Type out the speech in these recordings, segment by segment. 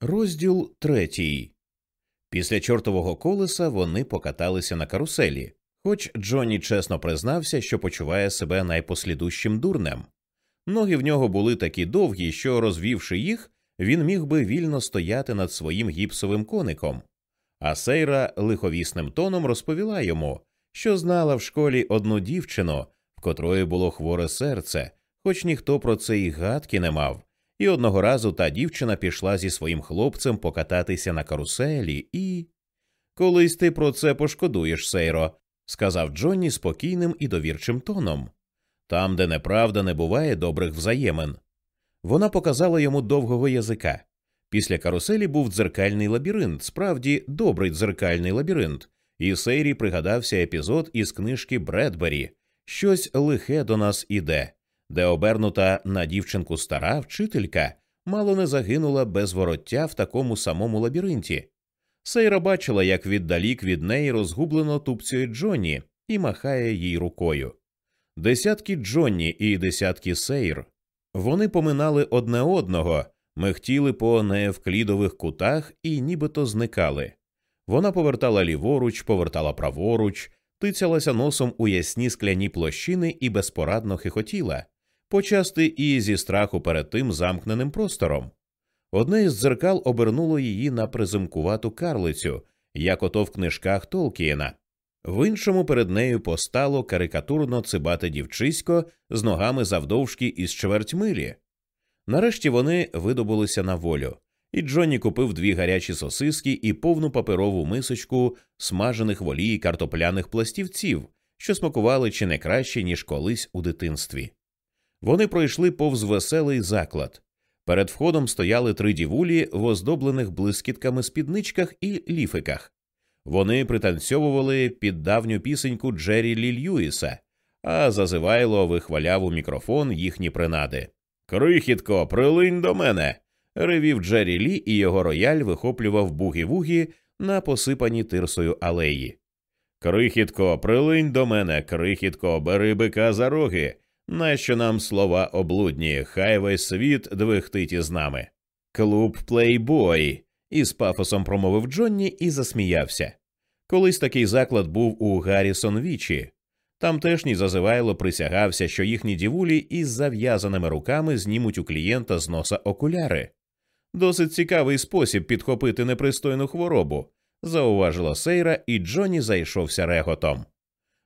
Розділ третій. Після чортового колеса вони покаталися на каруселі, хоч Джонні чесно признався, що почуває себе найпослідущим дурнем. Ноги в нього були такі довгі, що, розвівши їх, він міг би вільно стояти над своїм гіпсовим коником. А Сейра лиховісним тоном розповіла йому, що знала в школі одну дівчину, в котрої було хворе серце, хоч ніхто про це й гадки не мав. І одного разу та дівчина пішла зі своїм хлопцем покататися на каруселі і. Колись ти про це пошкодуєш, Сейро, сказав Джонні спокійним і довірчим тоном. Там, де неправда, не буває добрих взаємин. Вона показала йому довгого язика. Після каруселі був дзеркальний лабіринт, справді добрий дзеркальний лабіринт, і Сейрі пригадався епізод із книжки Бредбері Щось лихе до нас іде де обернута на дівчинку стара вчителька мало не загинула без вороття в такому самому лабіринті. Сейра бачила, як віддалік від неї розгублено тупцює Джонні і махає їй рукою. Десятки Джонні і десятки Сейр. Вони поминали одне одного, мехтіли по неевклідових кутах і нібито зникали. Вона повертала ліворуч, повертала праворуч, тицялася носом у ясні скляні площини і безпорадно хихотіла почасти і зі страху перед тим замкненим простором. Одне із дзеркал обернуло її на призимкувату карлицю, як ото в книжках Толкієна. В іншому перед нею постало карикатурно цибате дівчисько з ногами завдовжки із чверть милі. Нарешті вони видобулися на волю, і Джонні купив дві гарячі сосиски і повну паперову мисочку смажених в картопляних пластівців, що смакували чи не краще, ніж колись у дитинстві. Вони пройшли повз веселий заклад. Перед входом стояли три дівулі в оздоблених блискітками спідничках і ліфиках. Вони пританцьовували під давню пісеньку Джері Лі Льюіса, а зазивайло вихваляв у мікрофон їхні принади. Крихітко, прилинь до мене. ревів Джері Лі, і його рояль вихоплював бугі-вугі на посипані тирсою алеї. Крихітко, прилинь до мене, крихітко, бери бика за роги. Нащо нам слова облудні, хай весь світ двихтить із нами. Клуб плейбой. із пафосом промовив Джонні і засміявся. Колись такий заклад був у Гаррісон Вічі. Тамтешній зазивайло присягався, що їхні дівулі із зав'язаними руками знімуть у клієнта з носа окуляри. Досить цікавий спосіб підхопити непристойну хворобу, зауважила Сейра, і Джонні зайшовся реготом.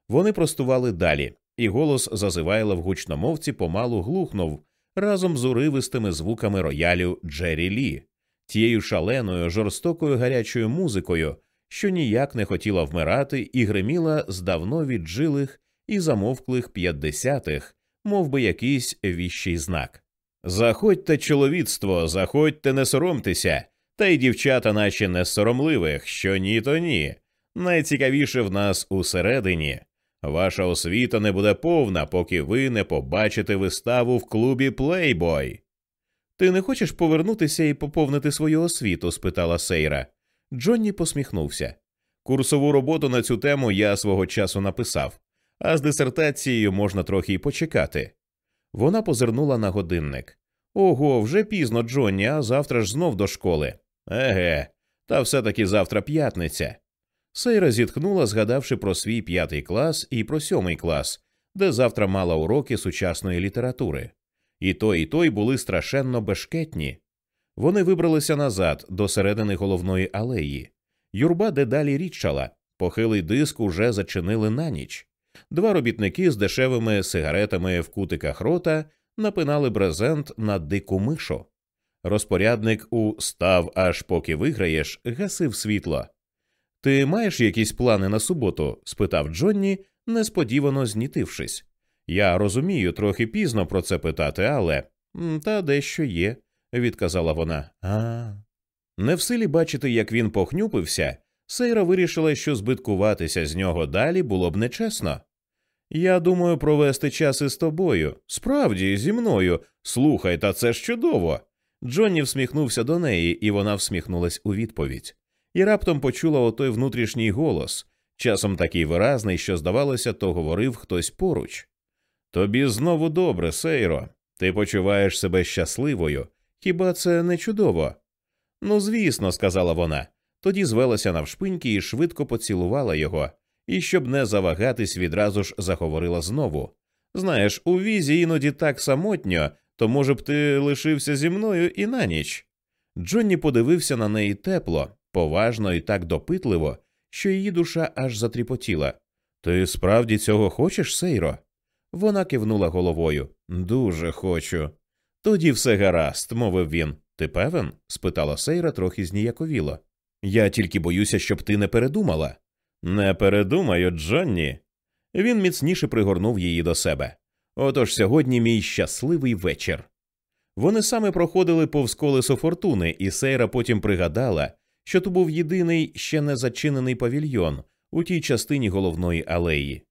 Вони простували далі і голос зазивайла в гучномовці помалу глухнув разом з уривистими звуками роялю Джері Лі, тією шаленою, жорстокою гарячою музикою, що ніяк не хотіла вмирати і гриміла з давно віджилих і замовклих п'ятдесятих, мов би якийсь віщий знак. Заходьте, чоловіцтво, заходьте, не соромтеся, та й дівчата наші не соромливих, що ні, то ні. Найцікавіше в нас усередині. Ваша освіта не буде повна, поки ви не побачите виставу в клубі Плейбой. Ти не хочеш повернутися і поповнити свою освіту? спитала Сейра. Джонні посміхнувся. Курсову роботу на цю тему я свого часу написав, а з дисертацією можна трохи й почекати. Вона позирнула на годинник. Ого, вже пізно, Джонні, а завтра ж знов до школи. Еге, та все таки завтра п'ятниця. Сейра зітхнула, згадавши про свій п'ятий клас і про сьомий клас, де завтра мала уроки сучасної літератури. І той, і той були страшенно бешкетні. Вони вибралися назад до середини головної алеї. Юрба дедалі рідчала, похилий диск уже зачинили на ніч. Два робітники з дешевими сигаретами в кутиках рота напинали брезент на дику мишу. Розпорядник у став аж поки виграєш, гасив світло. Ти маєш якісь плани на суботу? спитав Джонні, несподівано знітившись. Я розумію, трохи пізно про це питати, але та дещо є, відказала вона. А. Не в силі бачити, як він похнюпився, Сейра вирішила, що збиткуватися з нього далі було б нечесно. Я думаю провести час із тобою. Справді, зі мною. Слухай, та це ж чудово. Джонні всміхнувся до неї, і вона всміхнулась у відповідь і раптом почула отой внутрішній голос, часом такий виразний, що, здавалося, то говорив хтось поруч. Тобі знову добре, Сейро, ти почуваєш себе щасливою. Хіба це не чудово? Ну, звісно, сказала вона. Тоді звелася навшпиньки і швидко поцілувала його, і, щоб не завагатись, відразу ж заговорила знову. Знаєш, у візі іноді так самотньо, то, може б, ти лишився зі мною і на ніч. Джонні подивився на неї тепло, поважно і так допитливо, що її душа аж затріпотіла. Ти справді цього хочеш, Сейро? Вона кивнула головою. Дуже хочу. Тоді все гаразд, мовив він. Ти певен? спитала Сейра трохи зніяковіло. Я тільки боюся, щоб ти не передумала. Не передумаю, Джонні. Він міцніше пригорнув її до себе. Отож сьогодні мій щасливий вечір. Вони саме проходили повз колесо фортуни, і Сейра потім пригадала, що то був єдиний ще не зачинений павільйон у тій частині головної алеї.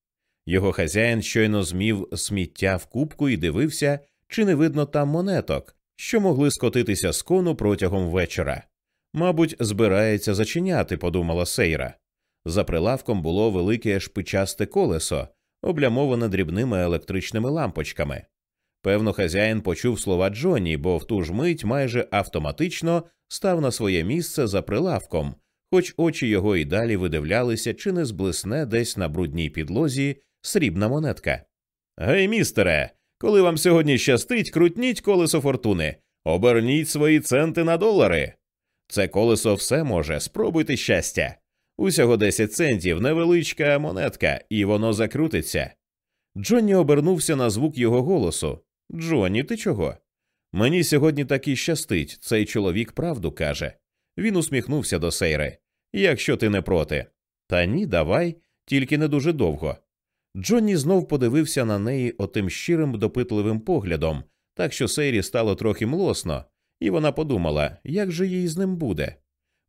Його хазяїн щойно змів сміття в кубку і дивився, чи не видно там монеток, що могли скотитися з кону протягом вечора. Мабуть, збирається зачиняти, подумала Сейра. За прилавком було велике шпичасте колесо, облямоване дрібними електричними лампочками. Певно, хазяїн почув слова Джонні, бо в ту ж мить майже автоматично став на своє місце за прилавком, хоч очі його і далі видивлялися, чи не зблисне десь на брудній підлозі срібна монетка. Гей, містере, коли вам сьогодні щастить, крутніть колесо фортуни, оберніть свої центи на долари. Це колесо все може, спробуйте щастя. Усього 10 центів, невеличка монетка, і воно закрутиться. Джонні обернувся на звук його голосу. Джонні, ти чого? Мені сьогодні таки щастить, цей чоловік правду каже. Він усміхнувся до Сейри. Якщо ти не проти. Та ні, давай, тільки не дуже довго. Джонні знов подивився на неї отим щирим допитливим поглядом, так що Сейрі стало трохи млосно, і вона подумала, як же їй з ним буде.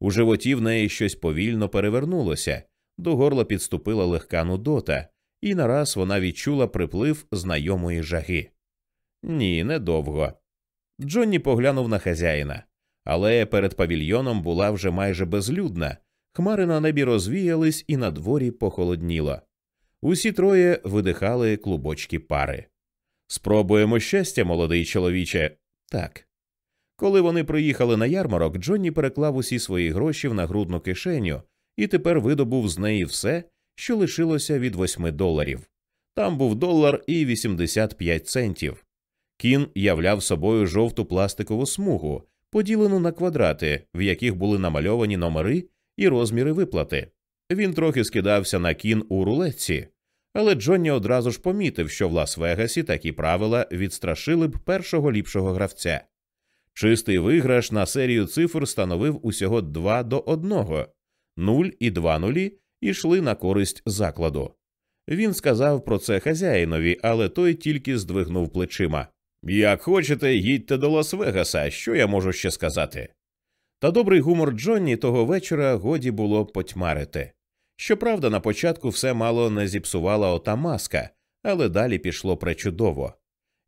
У животі в неї щось повільно перевернулося, до горла підступила легка нудота, і нараз вона відчула приплив знайомої жаги. Ні, недовго. Джонні поглянув на хазяїна, але перед павільйоном була вже майже безлюдна, хмари на небі розвіялись, і на дворі похолодніло. Усі троє видихали клубочки пари. Спробуємо щастя, молодий чоловіче. Так. Коли вони приїхали на ярмарок, Джонні переклав усі свої гроші в нагрудну кишеню і тепер видобув з неї все, що лишилося від восьми доларів. Там був долар і 85 центів. Кін являв собою жовту пластикову смугу, поділену на квадрати, в яких були намальовані номери і розміри виплати. Він трохи скидався на кін у рулетці, але Джонні одразу ж помітив, що в Лас-Вегасі такі правила відстрашили б першого ліпшого гравця. Чистий виграш на серію цифр становив усього 2 до 1. 0 і 2 нулі йшли на користь закладу. Він сказав про це хазяїнові, але той тільки здвигнув плечима. Як хочете, їдьте до Лас-Вегаса, що я можу ще сказати? Та добрий гумор Джонні того вечора годі було потьмарити. Щоправда, на початку все мало не зіпсувала ота маска, але далі пішло пречудово.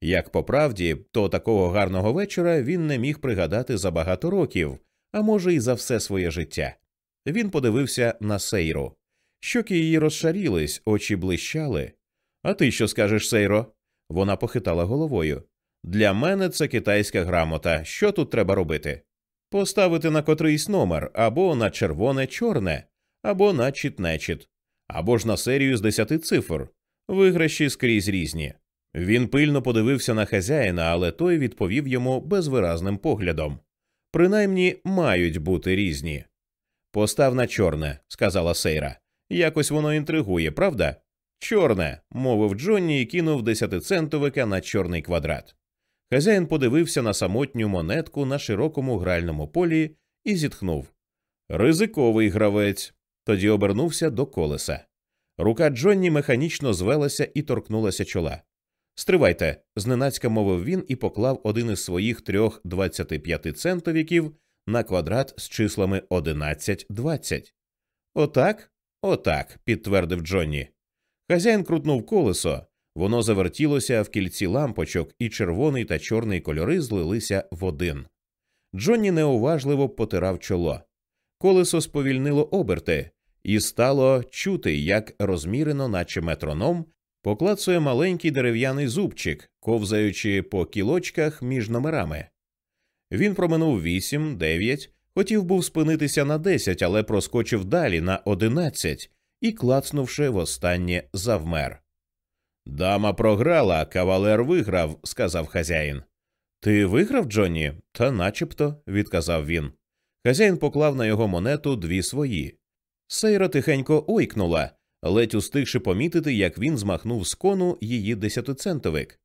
Як по правді, то такого гарного вечора він не міг пригадати за багато років, а може, і за все своє життя. Він подивився на Сейру. Щоки її розшарілись, очі блищали. А ти що скажеш, Сейро? Вона похитала головою. Для мене це китайська грамота. Що тут треба робити? Поставити на котрийсь номер або на червоне чорне, або на чіт-нечіт, або ж на серію з десяти цифр. Виграші скрізь різні. Він пильно подивився на хазяїна, але той відповів йому безвиразним поглядом. Принаймні мають бути різні. Постав на чорне, сказала Сейра. Якось воно інтригує, правда? Чорне, мовив Джонні і кинув десятицентовика на чорний квадрат. Хазяїн подивився на самотню монетку на широкому гральному полі і зітхнув. Ризиковий гравець. Тоді обернувся до колеса. Рука Джонні механічно звелася і торкнулася чола. Стривайте, зненацька мовив він і поклав один із своїх трьох 25 центовіків на квадрат з числами 11-20. Отак? Отак, підтвердив Джонні. Хазяїн крутнув колесо, воно завертілося в кільці лампочок, і червоний та чорний кольори злилися в один. Джонні неуважливо потирав чоло. Колесо сповільнило оберти, і стало чути, як розмірено, наче метроном, поклацує маленький дерев'яний зубчик, ковзаючи по кілочках між номерами. Він проминув вісім, дев'ять, Хотів був спинитися на десять, але проскочив далі на одинадцять і, клацнувши востаннє, завмер. Дама програла, кавалер виграв, сказав хазяїн. Ти виграв, Джонні? Та начебто, відказав він. Хазяїн поклав на його монету дві свої. Сейра тихенько ойкнула, ледь устигши помітити, як він змахнув з кону її десятицентовик.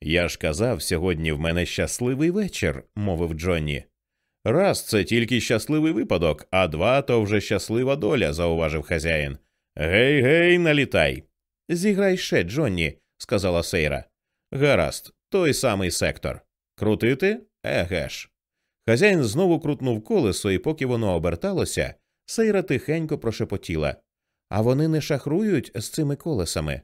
Я ж казав, сьогодні в мене щасливий вечір, мовив Джонні. Раз це тільки щасливий випадок, а два то вже щаслива доля, зауважив хазяїн. Гей, гей, налітай. Зіграй ще, Джонні, сказала Сейра. Гаразд, той самий сектор. Крутити? Еге ж. Хазяїн знову крутнув колесо, і поки воно оберталося, Сейра тихенько прошепотіла. А вони не шахрують з цими колесами.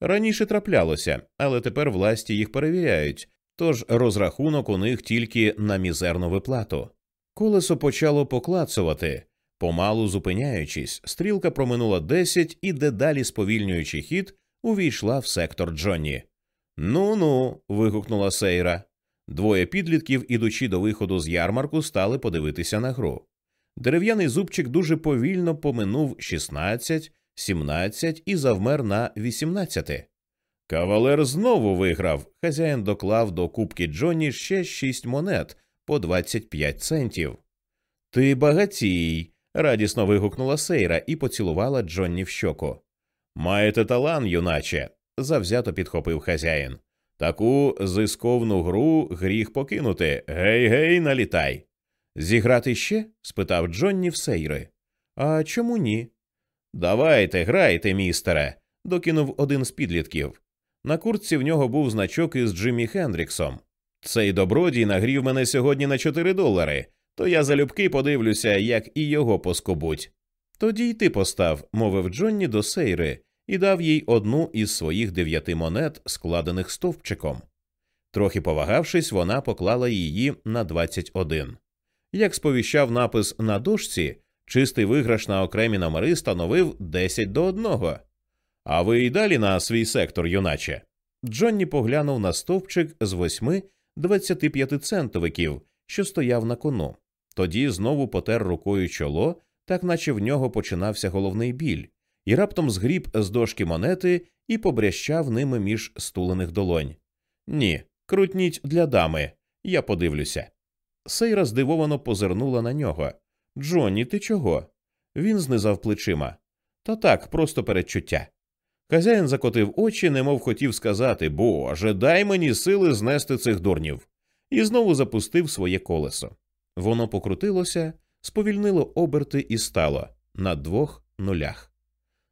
Раніше траплялося, але тепер власті їх перевіряють, тож розрахунок у них тільки на мізерну виплату. Колесо почало поклацувати, помалу зупиняючись, стрілка проминула десять і, дедалі сповільнюючи хід, увійшла в сектор Джонні. Ну ну. вигукнула Сейра. Двоє підлітків, ідучи до виходу з ярмарку, стали подивитися на гру. Дерев'яний зубчик дуже повільно поминув 16, 17 і завмер на 18. Кавалер знову виграв. Хазяїн доклав до кубки Джонні ще шість монет по 25 центів. Ти багатій. Радісно вигукнула Сейра і поцілувала Джонні в щоку. Маєте талан, юначе, завзято підхопив хазяїн. Таку зисковну гру гріх покинути. Гей, гей, налітай. Зіграти ще? спитав Джонні в Сейри. А чому ні? Давайте, грайте, містере, докинув один з підлітків. На куртці в нього був значок із Джиммі Хендріксом. Цей добродій нагрів мене сьогодні на 4 долари, то я залюбки подивлюся, як і його поскобуть. Тоді й ти постав, мовив Джонні до Сейри, і дав їй одну із своїх дев'яти монет, складених стовпчиком. Трохи повагавшись, вона поклала її на 21. Як сповіщав напис на дошці, чистий виграш на окремі номери становив 10 до 1. А ви й далі на свій сектор, юначе. Джонні поглянув на стовпчик з восьми 25 центовиків, що стояв на кону. Тоді знову потер рукою чоло, так наче в нього починався головний біль, і раптом згріб з дошки монети і побрящав ними між стулених долонь. Ні, крутніть для дами, я подивлюся. Сейра здивовано позирнула на нього. Джонні, ти чого? Він знизав плечима. Та так, просто передчуття. Хазяїн закотив очі, немов хотів сказати Боже, дай мені сили знести цих дурнів, і знову запустив своє колесо. Воно покрутилося, сповільнило оберти і стало на двох нулях.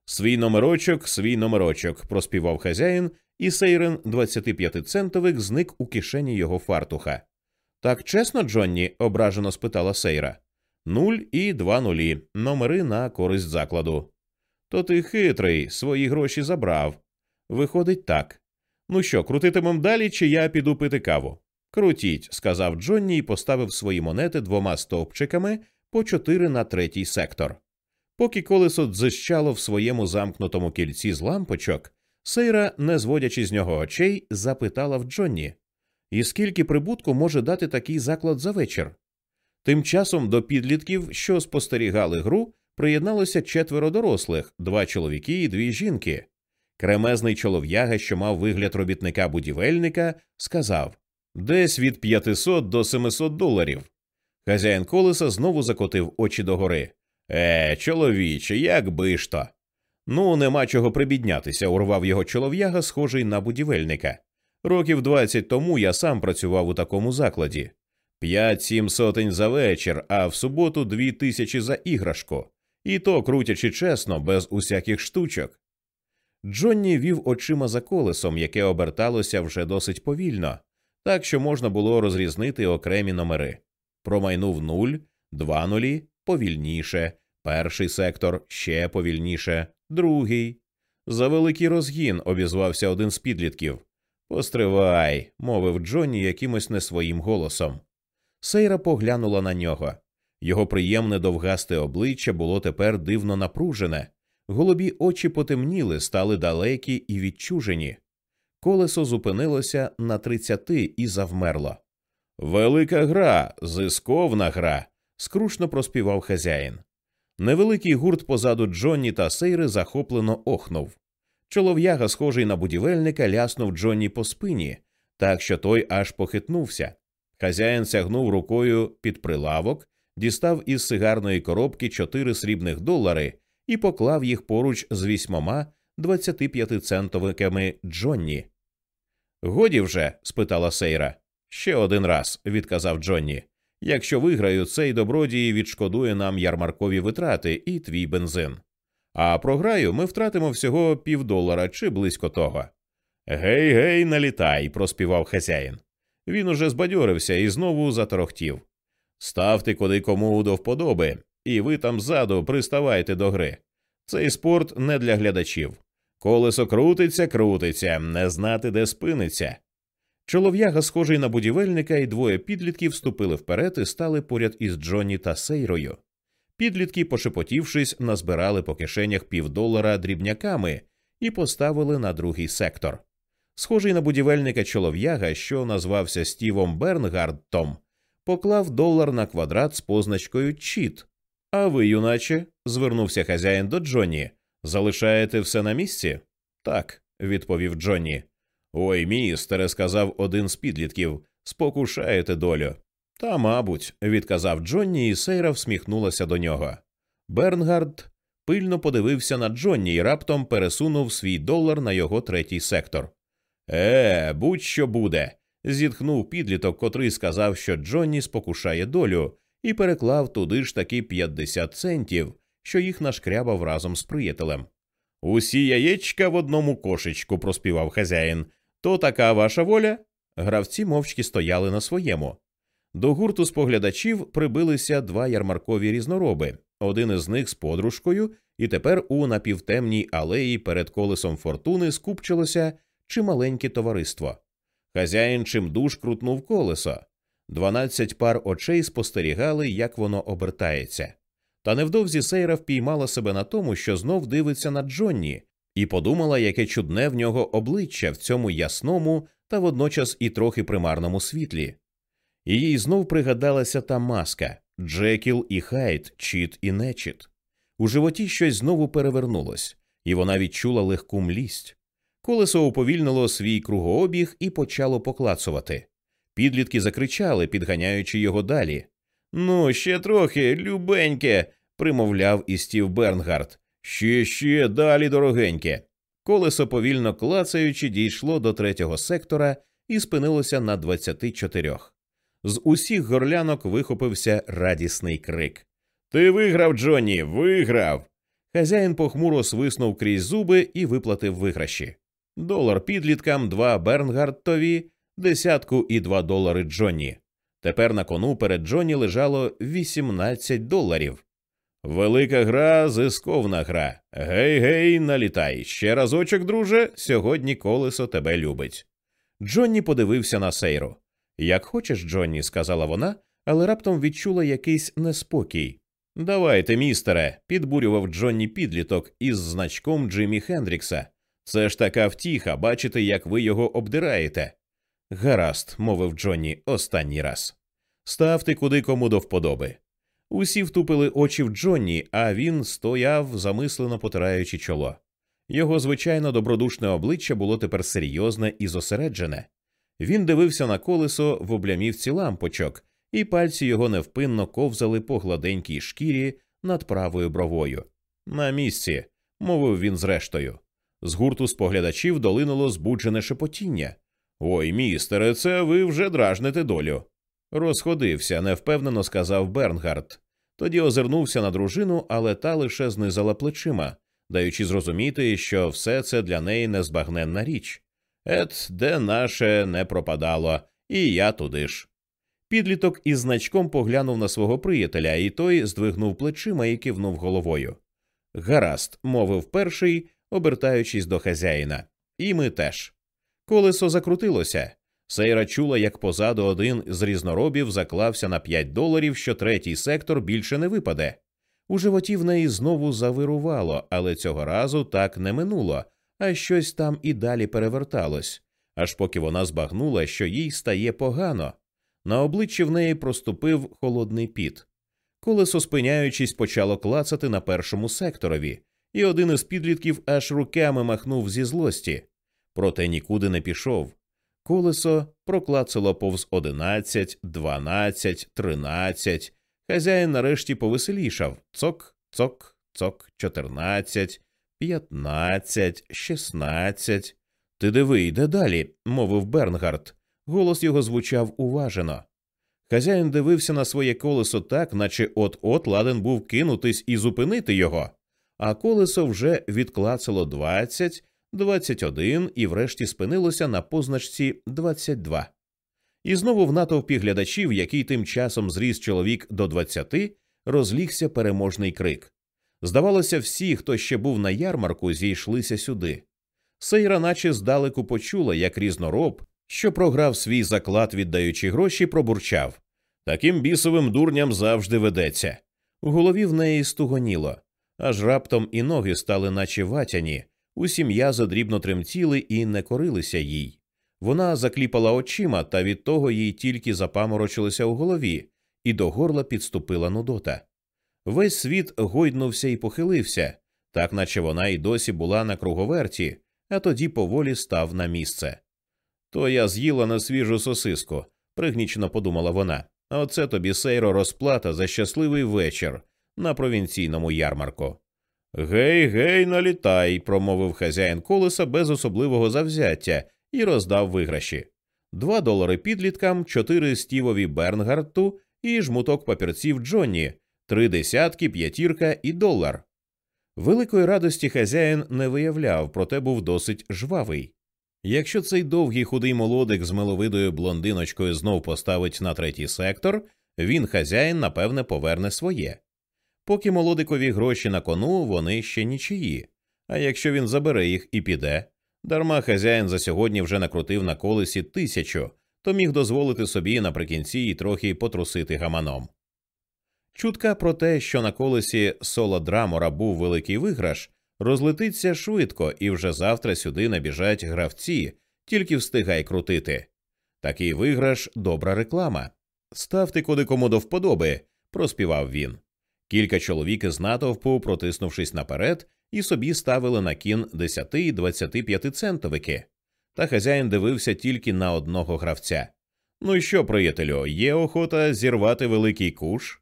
Свій номерочок, свій номерочок, проспівав хазяїн, і Сейрен 25-центовик зник у кишені його фартуха. Так чесно, Джонні? ображено спитала Сейра. Нуль і два нулі, номери на користь закладу. То ти хитрий, свої гроші забрав. Виходить так. Ну що, крутитимем далі, чи я піду пити каву? Крутіть, сказав Джонні і поставив свої монети двома стовпчиками по чотири на третій сектор. Поки колесо дзищало в своєму замкнутому кільці з лампочок, Сейра, не зводячи з нього очей, запитала в Джонні І скільки прибутку може дати такий заклад за вечір? Тим часом до підлітків, що спостерігали гру, приєдналося четверо дорослих, два чоловіки і дві жінки. Кремезний чолов'яга, що мав вигляд робітника будівельника, сказав десь від 500 до 700 доларів. Хазяїн колеса знову закотив очі догори. Е, чоловіче, як би ж то. Ну, нема чого прибіднятися, урвав його чолов'яга, схожий на будівельника. Років двадцять тому я сам працював у такому закладі. П'ять-сім сотень за вечір, а в суботу дві тисячі за іграшку, і то крутячи чесно, без усяких штучок. Джонні вів очима за колесом, яке оберталося вже досить повільно, так що можна було розрізнити окремі номери. Промайнув нуль, два нулі, повільніше, перший сектор ще повільніше, другий. За великий розгін обізвався один з підлітків. Постривай, мовив Джонні якимось не своїм голосом. Сейра поглянула на нього. Його приємне довгасте обличчя було тепер дивно напружене, голубі очі потемніли, стали далекі і відчужені. Колесо зупинилося на тридцяти і завмерло. Велика гра, зисковна гра, скрушно проспівав хазяїн. Невеликий гурт позаду Джонні та Сейри захоплено охнув. Чолов'яга, схожий на будівельника, ляснув Джонні по спині, так що той аж похитнувся. Хазяїн сягнув рукою під прилавок, дістав із сигарної коробки чотири срібних долари і поклав їх поруч з вісьмома 25-центовиками Джонні. Годі вже? спитала Сейра. Ще один раз, відказав Джонні. Якщо виграю, цей добродій відшкодує нам ярмаркові витрати і твій бензин. А програю, ми втратимо всього півдолара чи близько того. Гей, гей, налітай, проспівав хазяїн. Він уже збадьорився і знову заторохтів. Ставте куди кому до вподоби, і ви там ззаду приставайте до гри. Цей спорт не для глядачів. Колесо крутиться, крутиться, не знати, де спиниться. Чолов'яга, схожий на будівельника, і двоє підлітків вступили вперед і стали поряд із Джонні та Сейрою. Підлітки, пошепотівшись, назбирали по кишенях півдолара дрібняками і поставили на другий сектор. Схожий на будівельника чолов'яга, що назвався Стівом Бернгардтом, поклав долар на квадрат з позначкою Чіт. А ви, юначе, звернувся хазяїн до Джонні. Залишаєте все на місці? Так, відповів Джонні. Ой, містере, сказав один з підлітків, спокушаєте долю. Та, мабуть, відказав Джонні, і Сейра всміхнулася до нього. Бернгард пильно подивився на Джонні і раптом пересунув свій долар на його третій сектор. Е, будь що буде. зітхнув підліток, котрий сказав, що Джонні спокушає долю, і переклав туди ж таки 50 центів, що їх нашкрябав разом з приятелем. Усі яєчка в одному кошечку, проспівав хазяїн. То така ваша воля? Гравці мовчки стояли на своєму. До гурту споглядачів прибилися два ярмаркові різнороби, один із них з подружкою, і тепер у напівтемній алеї перед колесом фортуни скупчилося чималеньке товариство. Хазяїн чимдуж крутнув колесо. Дванадцять пар очей спостерігали, як воно обертається. Та невдовзі Сейра впіймала себе на тому, що знов дивиться на Джонні, і подумала, яке чудне в нього обличчя в цьому ясному та водночас і трохи примарному світлі. І їй знов пригадалася та маска Джекіл і Хайт, чіт і нечіт. У животі щось знову перевернулось, і вона відчула легку млість. Колесо уповільнило свій кругообіг і почало поклацувати. Підлітки закричали, підганяючи його далі. Ну, ще трохи, любеньке, примовляв і стів Бернгард. Ще, ще далі, дорогеньке. Колесо, повільно клацаючи, дійшло до третього сектора і спинилося на 24. З усіх горлянок вихопився радісний крик. Ти виграв, Джонні, виграв. Хазяїн похмуро свиснув крізь зуби і виплатив виграші. Долар підліткам, два Бернгартові, десятку і два долари Джонні. Тепер на кону перед Джонні лежало 18 доларів. Велика гра, зисковна гра. Гей, гей, налітай. Ще разочок, друже, сьогодні колесо тебе любить. Джонні подивився на сейру. Як хочеш, Джонні, сказала вона, але раптом відчула якийсь неспокій. Давайте, містере, підбурював Джонні підліток із значком Джиммі Хендрікса. Це ж така втіха, бачите, як ви його обдираєте. Гаразд, мовив Джонні останній раз. Ставте куди кому до вподоби. Усі втупили очі в Джонні, а він стояв, замислено потираючи чоло. Його звичайно добродушне обличчя було тепер серйозне і зосереджене. Він дивився на колесо в облямівці лампочок, і пальці його невпинно ковзали по гладенькій шкірі над правою бровою. На місці, мовив він зрештою. З гурту споглядачів долинуло збуджене шепотіння. Ой, містере, це ви вже дражните долю. Розходився, невпевнено сказав Бернгард. Тоді озирнувся на дружину, але та лише знизала плечима, даючи зрозуміти, що все це для неї незбагненна річ. Ет, де наше не пропадало, і я туди ж. Підліток із значком поглянув на свого приятеля, і той здвигнув плечима і кивнув головою. Гаразд, мовив перший, обертаючись до хазяїна. І ми теж. Колесо закрутилося. Сейра чула, як позаду один з різноробів заклався на п'ять доларів, що третій сектор більше не випаде. У животі в неї знову завирувало, але цього разу так не минуло, а щось там і далі переверталось, аж поки вона збагнула, що їй стає погано. На обличчі в неї проступив холодний піт. Колесо, спиняючись, почало клацати на першому секторові, і один із підлітків аж руками махнув зі злості. Проте нікуди не пішов. Колесо проклацало повз одинадцять, дванадцять, тринадцять. Хазяїн нарешті повеселішав цок, цок, цок, чотирнадцять, п'ятнадцять, шістнадцять. Ти диви, йде далі, мовив Бернгард. Голос його звучав уважено. Хазяїн дивився на своє колесо так, наче от от ладен був кинутись і зупинити його, а колесо вже відклацало двадцять, двадцять один і врешті спинилося на позначці двадцять два. І знову в натовпі глядачів, який тим часом зріс чоловік до двадцяти, розлігся переможний крик. Здавалося, всі, хто ще був на ярмарку, зійшлися сюди. Сейра, наче здалеку почула, як різнороб, що програв свій заклад, віддаючи гроші, пробурчав. Таким бісовим дурням завжди ведеться. У голові в неї стугоніло, аж раптом і ноги стали, наче ватяні, усі м'язи дрібно тремтіли і не корилися їй. Вона закліпала очима, та від того їй тільки запаморочилося у голові, і до горла підступила нудота. Весь світ гойднувся і похилився, так наче вона й досі була на круговерті, а тоді поволі став на місце. То я з'їла на свіжу сосиску, пригнічено подумала вона. Оце тобі сейро розплата за щасливий вечір на провінційному ярмарку. Гей, гей, налітай, промовив хазяїн колеса без особливого завзяття і роздав виграші. Два долари підліткам, чотири стівові Бернгарту і жмуток папірців Джонні, три десятки, п'ятірка і долар. Великої радості хазяїн не виявляв, проте був досить жвавий. Якщо цей довгий худий молодик з миловидою блондиночкою знов поставить на третій сектор, він хазяїн, напевне, поверне своє. Поки молодикові гроші на кону, вони ще нічиї. А якщо він забере їх і піде, дарма хазяїн за сьогодні вже накрутив на колесі тисячу, то міг дозволити собі наприкінці і трохи потрусити гаманом. Чутка про те, що на колесі соло Драмора був великий виграш, розлетиться швидко, і вже завтра сюди набіжать гравці, тільки встигай крутити. Такий виграш добра реклама. Ставте куди кому до вподоби, проспівав він. Кілька чоловік із натовпу, протиснувшись наперед, і собі ставили на кін 10 і 25 центовики. Та хазяїн дивився тільки на одного гравця. Ну і що, приятелю, є охота зірвати великий куш?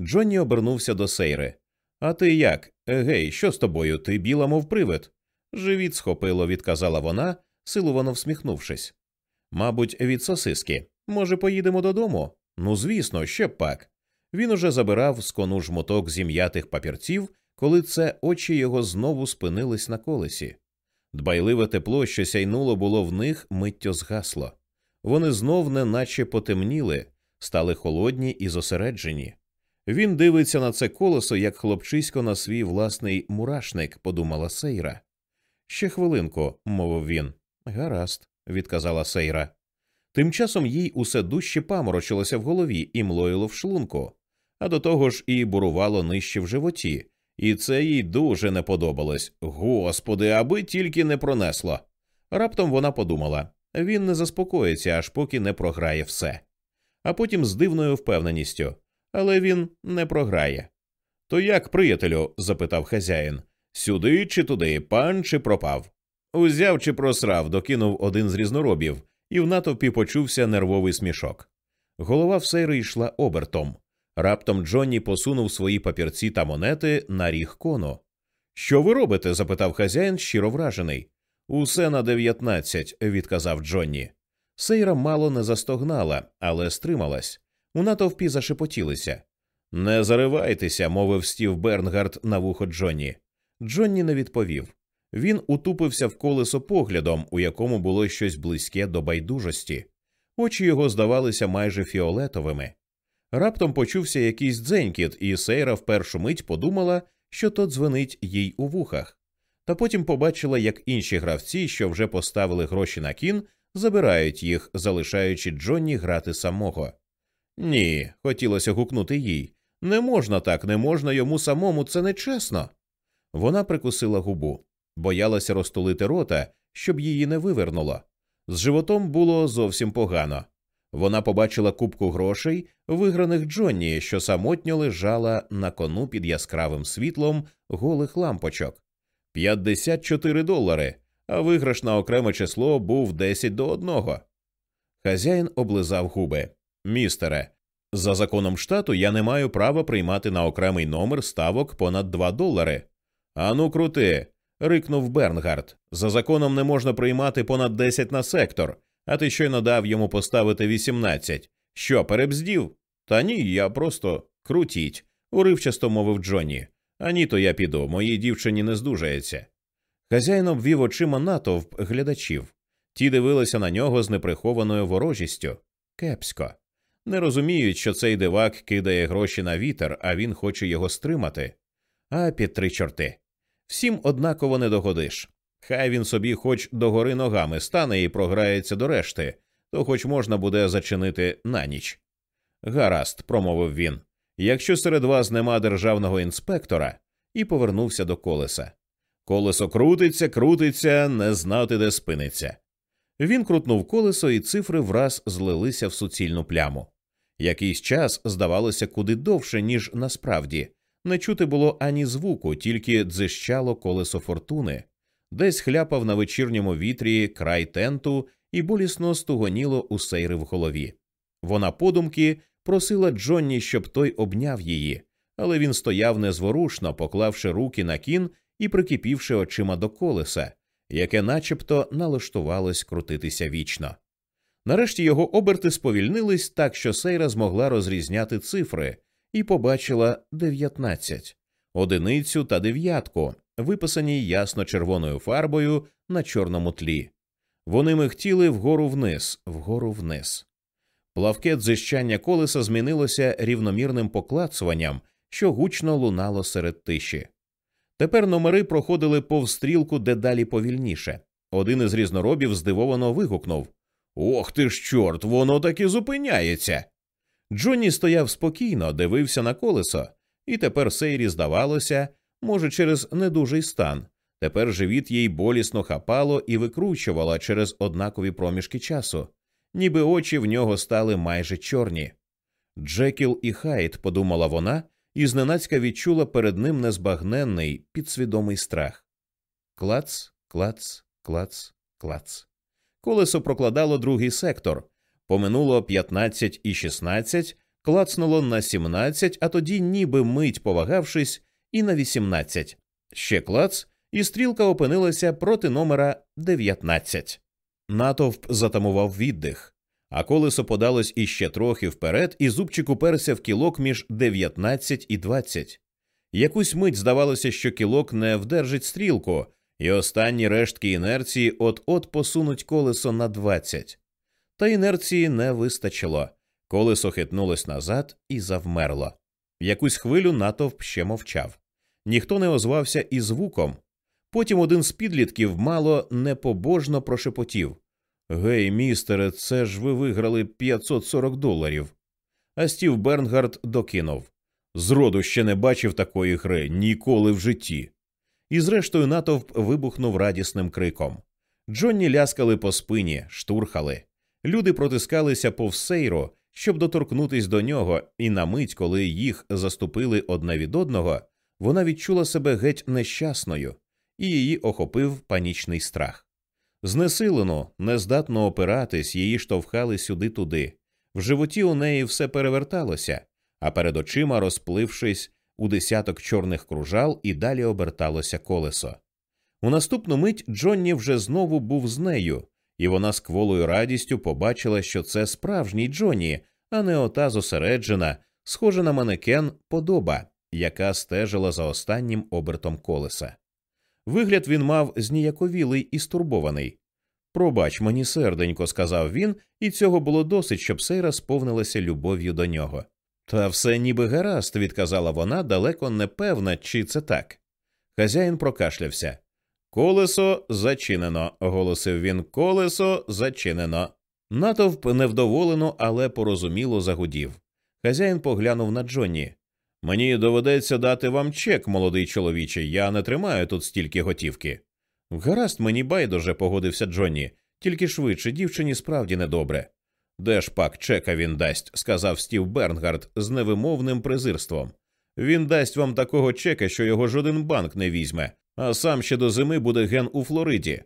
Джонні обернувся до Сейри. А ти як? Гей, що з тобою? Ти біла, мов привид? Живіт схопило, відказала вона, силувано всміхнувшись. Мабуть, від сосиски. Може, поїдемо додому? Ну, звісно, ще пак. Він уже забирав з кону жмоток зім'ятих папірців, коли це очі його знову спинились на колесі. Дбайливе тепло, що сяйнуло було в них, миттю згасло. Вони знов неначе потемніли, стали холодні і зосереджені. Він дивиться на це колесо, як хлопчисько на свій власний мурашник, подумала Сейра. Ще хвилинку, мовив він. Гаразд, відказала Сейра. Тим часом їй усе дужче паморочилося в голові і млоїло в шлунку, а до того ж і бурувало нижче в животі, і це їй дуже не подобалось. Господи, аби тільки не пронесло. Раптом вона подумала він не заспокоїться, аж поки не програє все. А потім з дивною впевненістю але він не програє. То як, приятелю? запитав хазяїн. Сюди чи туди, пан чи пропав? Узяв чи просрав, докинув один з різноробів, і в натовпі почувся нервовий смішок. Голова в сейри йшла обертом. Раптом Джонні посунув свої папірці та монети на ріг кону. Що ви робите? запитав хазяїн, щиро вражений. Усе на дев'ятнадцять, відказав Джонні. Сейра мало не застогнала, але стрималась. У натовпі зашепотілися. Не заривайтеся, мовив стів Бернгард на вухо Джонні. Джонні не відповів. Він утупився в колесо поглядом, у якому було щось близьке до байдужості. Очі його здавалися майже фіолетовими. Раптом почувся якийсь дзенькіт, і Сейра в першу мить подумала, що то дзвенить їй у вухах. Та потім побачила, як інші гравці, що вже поставили гроші на кін, забирають їх, залишаючи Джонні грати самого. Ні, хотілося гукнути їй. Не можна так, не можна йому самому, це нечесно. Вона прикусила губу, боялася розтулити рота, щоб її не вивернуло. З животом було зовсім погано. Вона побачила купку грошей, виграних Джонні, що самотньо лежала на кону під яскравим світлом голих лампочок. 54 долари, а виграш на окреме число був 10 до одного. Хазяїн облизав губи. Містере, за законом штату я не маю права приймати на окремий номер ставок понад 2 долари. Ану, крути. рикнув Бернгард. За законом не можна приймати понад 10 на сектор, а ти щойно дав йому поставити 18. Що, перебздів? Та ні, я просто крутіть, уривчасто мовив Джонні. А ні, то я піду, моїй дівчині не здужається. Хазяїн обвів очима натовп глядачів. Ті дивилися на нього з неприхованою ворожістю. Кепсько. Не розуміють, що цей дивак кидає гроші на вітер, а він хоче його стримати. А під три чорти. Всім однаково не догодиш. Хай він собі хоч догори ногами стане і програється до решти, то хоч можна буде зачинити на ніч. Гаразд, промовив він. Якщо серед вас нема державного інспектора, і повернувся до колеса. Колесо крутиться, крутиться, не знати, де спиниться. Він крутнув колесо, і цифри враз злилися в суцільну пляму. Якийсь час здавалося куди довше, ніж насправді. Не чути було ані звуку, тільки дзищало колесо фортуни, десь хляпав на вечірньому вітрі край тенту і болісно стугоніло у сейри в голові. Вона подумки просила Джонні, щоб той обняв її, але він стояв незворушно, поклавши руки на кін і прикипівши очима до колеса, яке начебто налаштувалось крутитися вічно. Нарешті його оберти сповільнились так, що Сейра змогла розрізняти цифри і побачила дев'ятнадцять, одиницю та дев'ятку, виписані ясно червоною фарбою на чорному тлі. Вони михтіли вгору вниз, вгору вниз. Плавке дзищання колеса змінилося рівномірним поклацуванням, що гучно лунало серед тиші. Тепер номери проходили повз стрілку дедалі повільніше. Один із різноробів здивовано вигукнув Ох ти ж, чорт, воно таки зупиняється. Джонні стояв спокійно, дивився на колесо, і тепер Сейрі здавалося, може, через недужий стан. Тепер живіт їй болісно хапало і викручувало через однакові проміжки часу, ніби очі в нього стали майже чорні. Джекіл і Хайт, подумала вона, і зненацька відчула перед ним незбагненний підсвідомий страх. Клац, клац, клац, клац. Колесо прокладало другий сектор. Поминуло 15 і 16, клацнуло на 17, а тоді, ніби мить повагавшись, і на 18. Ще клац, і стрілка опинилася проти номера 19. Натовп затамував віддих, а колесо подалось іще трохи вперед, і зубчик уперся в кілок між 19 і 20. Якусь мить здавалося, що кілок не вдержить стрілку, і останні рештки інерції от-от посунуть колесо на 20. Та інерції не вистачило. Колесо хитнулось назад і завмерло. Якусь хвилю натовп ще мовчав. Ніхто не озвався і звуком. Потім один з підлітків мало непобожно прошепотів Гей, містере, це ж ви виграли 540 доларів. А Стів Бернгард докинув Зроду ще не бачив такої гри ніколи в житті. І зрештою натовп вибухнув радісним криком. Джонні ляскали по спині, штурхали. Люди протискалися повсейро, щоб доторкнутись до нього, і на мить, коли їх заступили одне від одного, вона відчула себе геть нещасною, і її охопив панічний страх. Знесилену, нездатно опиратись, її штовхали сюди-туди. В животі у неї все переверталося, а перед очима, розплившись у десяток чорних кружал, і далі оберталося колесо. У наступну мить Джонні вже знову був з нею, і вона з кволою радістю побачила, що це справжній Джонні, а не ота зосереджена, схожа на манекен подоба, яка стежила за останнім обертом колеса. Вигляд він мав зніяковілий і стурбований. Пробач мені, серденько, сказав він, і цього було досить, щоб Сейра сповнилася любов'ю до нього. Та все ніби гаразд, відказала вона, далеко не певна, чи це так. Хазяїн прокашлявся. Колесо зачинено, оголосив він. Колесо зачинено. Натовп невдоволено, але порозуміло загудів. Хазяїн поглянув на Джонні. Мені доведеться дати вам чек, молодий чоловіче, я не тримаю тут стільки готівки. Гаразд, мені байдуже, погодився Джонні, тільки швидше, дівчині справді недобре. Де ж пак чека він дасть, сказав Стів Бернгард з невимовним презирством. Він дасть вам такого чека, що його жоден банк не візьме, а сам ще до зими буде ген у Флориді.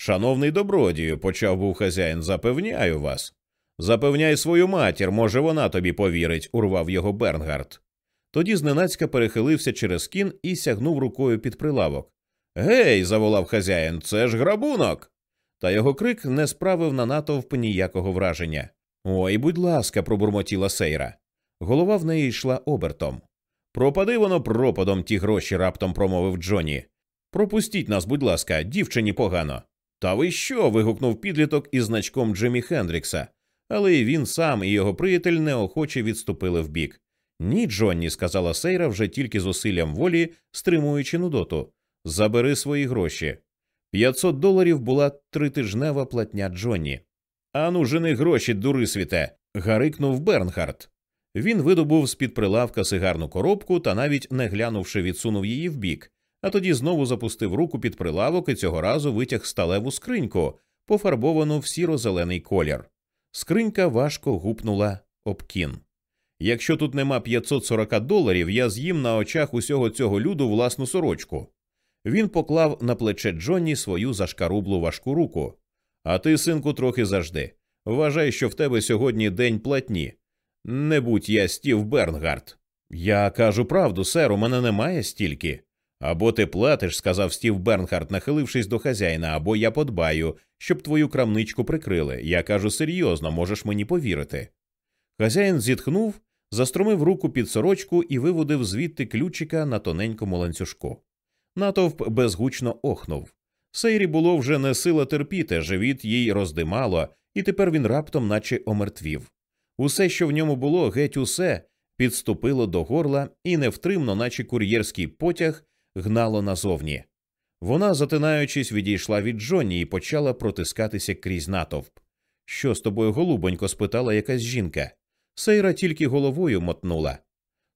Шановний добродію, почав був хазяїн, запевняю вас. Запевняй свою матір, може, вона тобі повірить, урвав його Бернгард. Тоді зненацька перехилився через кін і сягнув рукою під прилавок. Гей, заволав хазяїн, це ж грабунок. Та його крик не справив на натовп ніякого враження. Ой, будь ласка, пробурмотіла Сейра. Голова в неї йшла обертом. Пропади воно пропадом ті гроші, раптом промовив Джоні. Пропустіть нас, будь ласка, дівчині погано. Та ви що? вигукнув підліток із значком Джиммі Хендрікса, але і він сам і його приятель неохоче відступили вбік. Ні, Джонні, сказала Сейра вже тільки зусиллям волі, стримуючи нудоту. Забери свої гроші. П'ятсот доларів була тритижнева платня Джонні. Ану, жени гроші, дури світе. гарикнув Бернхард. Він видобув з під прилавка сигарну коробку та, навіть не глянувши, відсунув її вбік, а тоді знову запустив руку під прилавок і цього разу витяг сталеву скриньку, пофарбовану в сіро-зелений колір. Скринька важко гупнула об кін. Якщо тут нема 540 доларів, я з'їм на очах усього цього люду власну сорочку. Він поклав на плече Джонні свою зашкарублу важку руку. А ти, синку, трохи завжди. Вважай, що в тебе сьогодні день платні. Не будь я стів Бернгард. Я кажу правду, сер, у мене немає стільки. Або ти платиш, сказав стів Бернгард, нахилившись до хазяїна, або я подбаю, щоб твою крамничку прикрили. Я кажу серйозно, можеш мені повірити. Хазяїн зітхнув, застромив руку під сорочку і виводив звідти ключика на тоненькому ланцюжку. Натовп безгучно охнув. Сейрі було вже не сила терпіти, живіт їй роздимало, і тепер він раптом, наче омертвів. Усе, що в ньому було, геть усе, підступило до горла і невтримно, наче кур'єрський потяг, гнало назовні. Вона, затинаючись, відійшла від Джонні і почала протискатися крізь натовп. Що з тобою, голубонько? спитала якась жінка. Сейра тільки головою мотнула.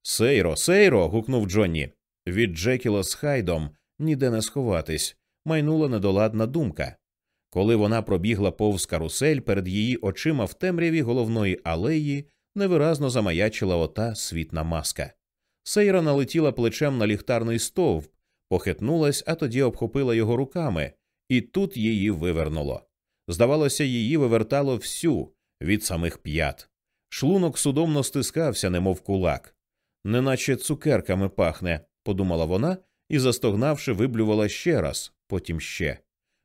Сейро, сейро. гукнув Джонні. Від Джекіла з Хайдом ніде не сховатись, майнула недоладна думка. Коли вона пробігла повз карусель перед її очима в темряві головної алеї, невиразно замаячила ота світна маска. Сейра налетіла плечем на ліхтарний стовп, похитнулась, а тоді обхопила його руками, і тут її вивернуло. Здавалося, її вивертало всю від самих п'ят. Шлунок судомно стискався, немов кулак, неначе цукерками пахне, подумала вона і, застогнавши, виблювала ще раз, потім ще.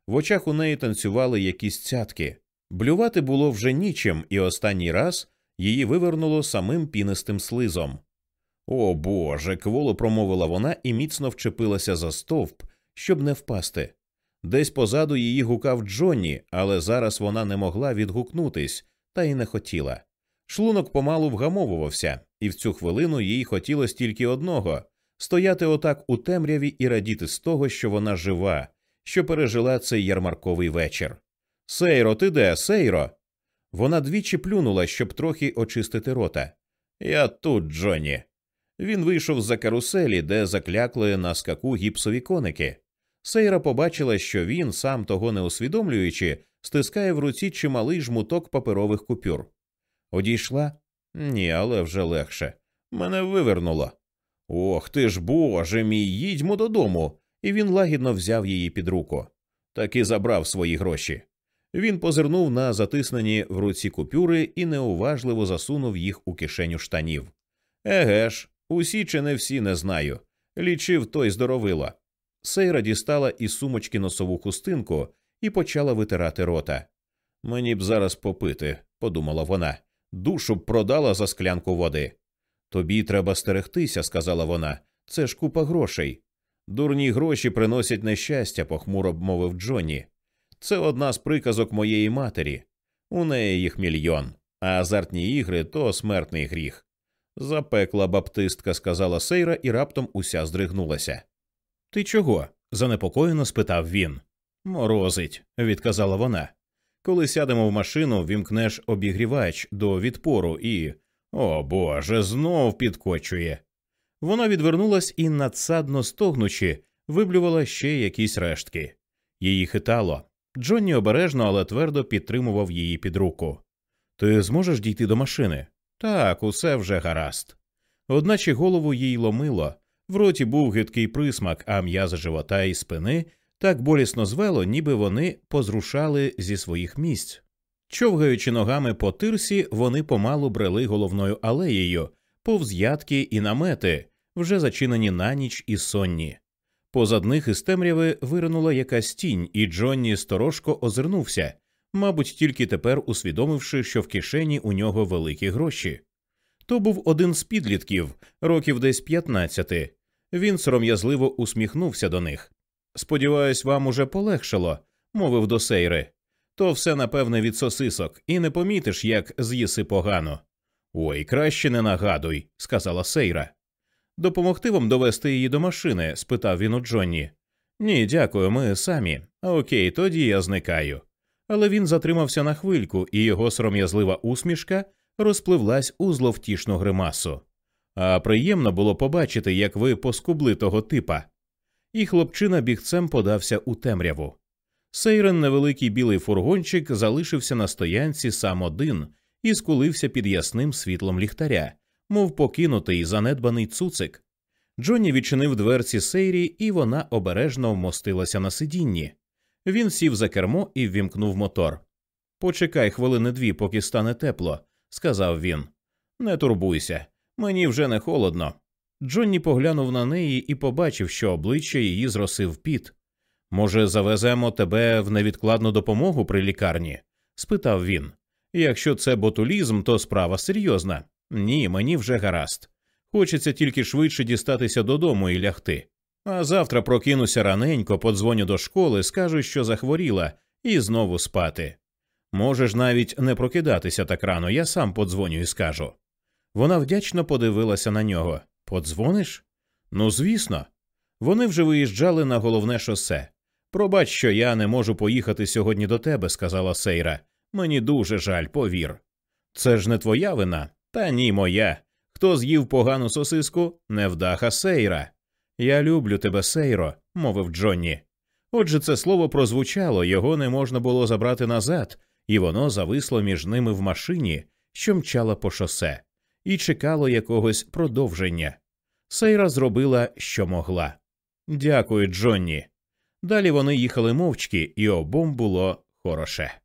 В очах у неї танцювали якісь цятки. Блювати було вже нічим, і останній раз її вивернуло самим пінистим слизом. О Боже. кволо промовила вона і міцно вчепилася за стовп, щоб не впасти. Десь позаду її гукав Джонні, але зараз вона не могла відгукнутись, та й не хотіла. Шлунок помалу вгамовувався, і в цю хвилину їй хотілося тільки одного стояти отак у темряві і радіти з того, що вона жива, що пережила цей ярмарковий вечір. Сейро, ти де, Сейро? Вона двічі плюнула, щоб трохи очистити рота. Я тут, Джонні. Він вийшов за каруселі, де заклякли на скаку гіпсові коники. Сейра побачила, що він, сам того не усвідомлюючи, стискає в руці чималий жмуток паперових купюр. Одійшла? Ні, але вже легше. Мене вивернуло. Ох ти ж боже мій, їдьмо додому. І він лагідно взяв її під руку. Таки забрав свої гроші. Він позирнув на затиснені в руці купюри і неуважливо засунув їх у кишеню штанів. Еге ж, усі чи не всі не знаю. Лічив той здоровила. Сейра дістала із сумочки носову хустинку і почала витирати рота. Мені б зараз попити, подумала вона. Душу б продала за склянку води. Тобі треба стерегтися, сказала вона. Це ж купа грошей. Дурні гроші приносять нещастя, похмуро мовив Джонні. Це одна з приказок моєї матері. У неї їх мільйон, а азартні ігри то смертний гріх. Запекла баптистка, сказала Сейра і раптом уся здригнулася. Ти чого? занепокоєно спитав він. Морозить, відказала вона. Коли сядемо в машину, вімкнеш обігрівач до відпору і. О Боже, знов підкочує. Вона відвернулась і, надсадно стогнучи, виблювала ще якісь рештки. Її хитало. Джонні обережно, але твердо підтримував її під руку. Ти зможеш дійти до машини? Так, усе вже гаразд. Одначе голову їй ломило, в роті був гидкий присмак, а м'язи живота і спини так болісно звело, ніби вони позрушали зі своїх місць. Човгаючи ногами по тирсі, вони помалу брели головною алеєю, повз ядки і намети, вже зачинені на ніч і сонні. Позад них із темряви виринула якась тінь, і Джонні сторожко озирнувся, мабуть, тільки тепер усвідомивши, що в кишені у нього великі гроші. То був один з підлітків, років десь п'ятнадцяти. Він сором'язливо усміхнувся до них. Сподіваюсь, вам уже полегшало, мовив до Сейри. То все, напевне, від сосисок, і не помітиш, як з'їси погано. Ой, краще не нагадуй, сказала Сейра. Допомогти вам довести її до машини? спитав він у Джонні. Ні, дякую, ми самі. Окей, тоді я зникаю. Але він затримався на хвильку, і його сором'язлива усмішка розпливлась у зловтішну гримасу. А приємно було побачити, як ви поскубли того типа. І хлопчина бігцем подався у темряву. Сейрен, невеликий білий фургончик, залишився на стоянці сам один і скулився під ясним світлом ліхтаря, мов покинутий занедбаний цуцик. Джонні відчинив дверці Сейрі, і вона обережно вмостилася на сидінні. Він сів за кермо і ввімкнув мотор. Почекай хвилини дві, поки стане тепло, сказав він. Не турбуйся, мені вже не холодно. Джонні поглянув на неї і побачив, що обличчя її зросив піт. Може, завеземо тебе в невідкладну допомогу при лікарні? спитав він. Якщо це ботулізм, то справа серйозна. Ні, мені вже гаразд. Хочеться тільки швидше дістатися додому і лягти. А завтра прокинуся раненько, подзвоню до школи, скажу, що захворіла, і знову спати. Можеш навіть не прокидатися так рано, я сам подзвоню і скажу. Вона вдячно подивилася на нього. Подзвониш? Ну, звісно. Вони вже виїжджали на головне шосе. Пробач, що я не можу поїхати сьогодні до тебе, сказала Сейра. Мені дуже жаль, повір. Це ж не твоя вина, та ні, моя. Хто з'їв погану сосиску, невдаха Сейра. Я люблю тебе, Сейро, мовив Джонні. Отже, це слово прозвучало, його не можна було забрати назад, і воно зависло між ними в машині, що мчала по шосе, і чекало якогось продовження. Сейра зробила, що могла. Дякую, Джонні. Далі вони їхали мовчки, і обом було хороше.